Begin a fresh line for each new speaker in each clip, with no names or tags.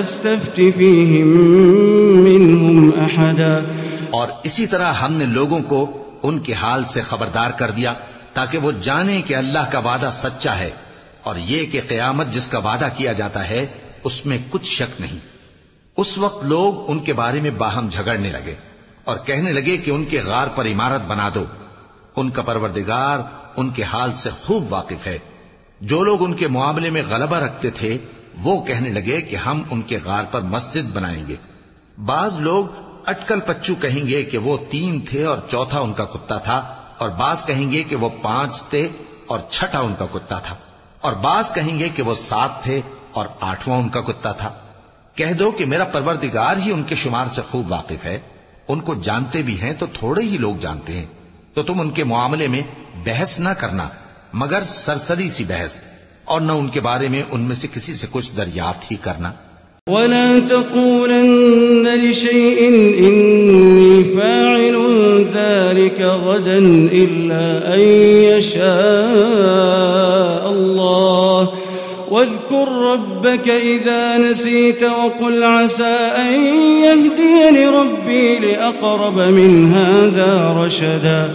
تستفت فيهم منهم أحدا۔
اور اسی طرح ہم نے لوگوں کو ان کے حال سے خبردار کر دیا تاکہ وہ جانیں کہ اللہ کا وعدہ سچا ہے اور یہ کہ قیامت جس کا وعدہ کیا جاتا ہے، اس میں کچھ شک نہیں۔ اس وقت لوگ ان کے بارے میں باہم جھگڑنے لگے اور کہنے لگے کہ ان کے غار پر عمارت بنا دو۔ ان کا پروردگار ان کے حال سے خوب واقف ہے۔ جو لوگ ان کے معاملے میں غلبہ رکھتے تھے وہ کہنے لگے کہ ہم ان کے غار پر مسجد بنائیں گے۔ بعض لوگ اٹکل پچو کہیں گے کہ وہ تین تھے اور چوتھا ان کا کتا تھا، اور بعض کہیں گے کہ وہ پانچ تھے اور چھٹا ان کا کتا تھا۔ اور بعض کہیں گے کہ وہ سات تھے اور آٹھواں ان کا کتا تھا۔ کہہ دو کہ میرا پروردگار ہی ان کے شمار سے خوب واقف ہے۔ ان کو جانتے بھی ہیں تو تھوڑے ہی لوگ جانتے ہیں۔ تو تم ان کے معاملے میں بحث نہ کرنا، مگر سرسری سی بحث۔ اور نہ ان کے بارے میں، ان میں سے کسی سے کچھ دریافت ہی کرنا۔
ولا تقولن لشيء إني فاعل ذلك غدا إلا أن يشاء الله واذكر ربك إذا نسيت وقل عسى أن يهديني ربي لأقرب من هذا رشدا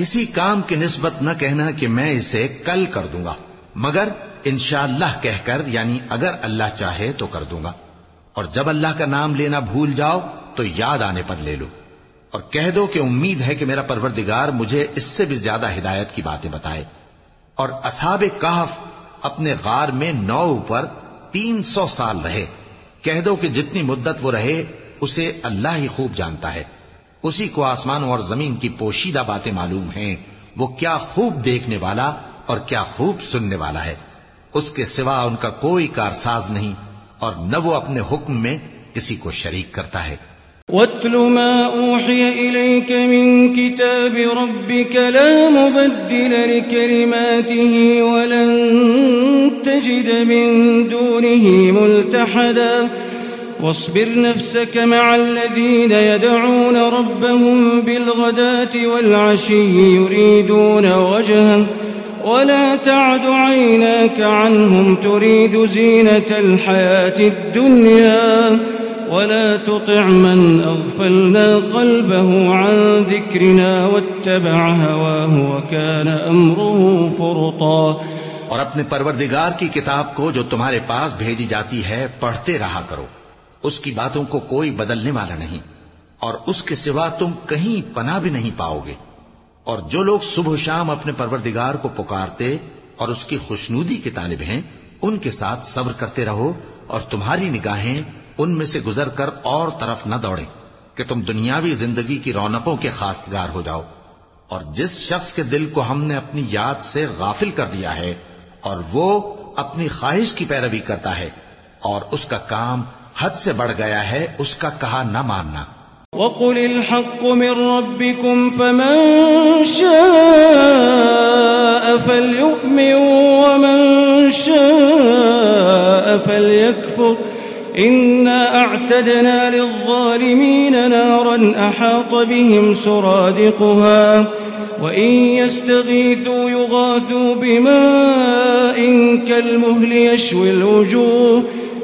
کسی کام کی نسبت نہ کہنا کہ میں اسے کل کر دوں گا، مگر انشاءاللہ کہہ کر یعنی اگر اللہ چاہے تو کر دوں گا۔ اور جب اللہ کا نام لینا بھول جاؤ، تو یاد آنے پر لے لو۔ اور کہہ دو کہ امید ہے کہ میرا پروردگار مجھے اس سے بھی زیادہ ہدایت کی باتیں بتائے۔ اور اصحاب کہف اپنے غار میں نو پر تین سو سال رہے۔ کہہ دو کہ جتنی مدت وہ رہے، اسے اللہ ہی خوب جانتا ہے۔ اسی کو آسمانوں اور زمین کی پوشیدہ باتیں معلوم ہیں۔ وہ کیا خوب دیکھنے والا اور کیا خوب سننے والا ہے۔ اس کے سوا ان کا کوئی کارساز نہیں اور نہ وہ اپنے حکم میں کسی کو شریک کرتا ہے۔
واتل ما أوحي إليك من كتاب ربك لا مبدل لكلماته ولن تجد من دونه ملتحدا واصبر نفسك مع الذين يدعون ربهم بالغداة والعشي يريدون وجهه ولا تعد عيناك عنهم تريد زينة الحياة الدنيا ولا تطع من أغفلنا قلبه عن ذكرنا واتبع هواه وكان أمره فرطا
اور اپنے پروردگار کی کتاب کو جو تمہارے پاس بھیجی جاتی ہے، پڑھتے رہا کرو۔ اس کی باتوں کو کوئی بدلنے والا نہیں اور اس کے سوا تم کہیں پناہ بھی نہیں پاؤ گے۔ اور جو لوگ صبح و شام اپنے پروردگار کو پکارتے اور اس کی خوشنودی کے طالب ہیں، ان کے ساتھ صبر کرتے رہو اور تمہاری نگاہیں ان میں سے گزر کر اور طرف نہ دوڑیں کہ تم دنیاوی زندگی کی رونقوں کے خاستگار ہو جاؤ۔ اور جس شخص کے دل کو ہم نے اپنی یاد سے غافل کر دیا ہے اور وہ اپنی خواہش کی پیروی کرتا ہے اور اس کا کام حد سے بڑھ گیا ہے، اس کا کہا نہ ماننا۔
وقل الحق من ربكم فمن شاء فليؤمن ومن شاء فليكفر إنا أعتدنا للظالمين نارا أحاط بهم سرادقها وإن يستغيثوا يغاثوا بماء كالمهل يشوي الوجوه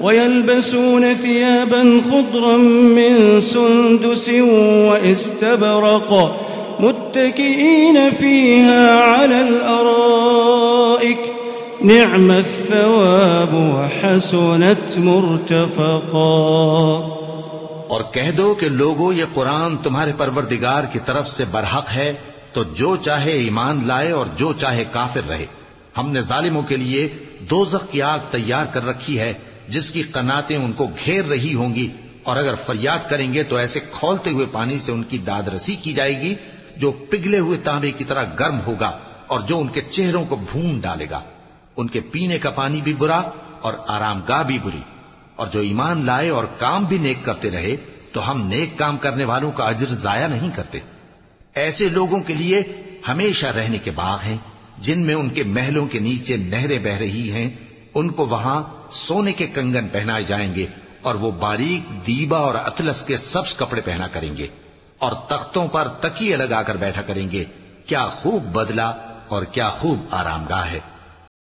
ويلبسون ثيابا خضرا من سندس واستبرق متكئين فيها على الأرائك نعم الثواب وحسنت مرتفقا
اور کہہ دو کہ لوگو، یہ قرآن تمہارے پروردگار کی طرف سے برحق ہے، تو جو چاہے ایمان لائے اور جو چاہے کافر رہے۔ ہم نے ظالموں کے لیے دوزخ کی آگ تیار کر رکھی ہے جس کی قناتیں ان کو گھیر رہی ہوں گی، اور اگر فریاد کریں گے تو ایسے کھولتے ہوئے پانی سے ان کی داد رسی کی جائے گی، جو پگھلے ہوئے تانبے کی طرح گرم ہوگا اور جو ان کے چہروں کو بھون ڈالے گا۔ ان کے پینے کا پانی بھی برا اور آرام گاہ بھی بری۔ اور جو ایمان لائے اور کام بھی نیک کرتے رہے، تو ہم نیک کام کرنے والوں کا اجر ضائع نہیں کرتے۔ ایسے لوگوں کے لیے ہمیشہ رہنے کے باغ ہیں، جن میں ان کے محلوں کے نیچے نہریں بہ رہی ہیں، ان کو وہاں سونے کے کنگن پہنائے جائیں گے اور وہ باریک دیبا اور اطلس کے سبز کپڑے پہنا کریں گے اور تختوں پر تکیے لگا کر بیٹھا کریں گے، کیا خوب بدلا اور کیا خوب آرام گاہ ہے۔